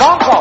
phone.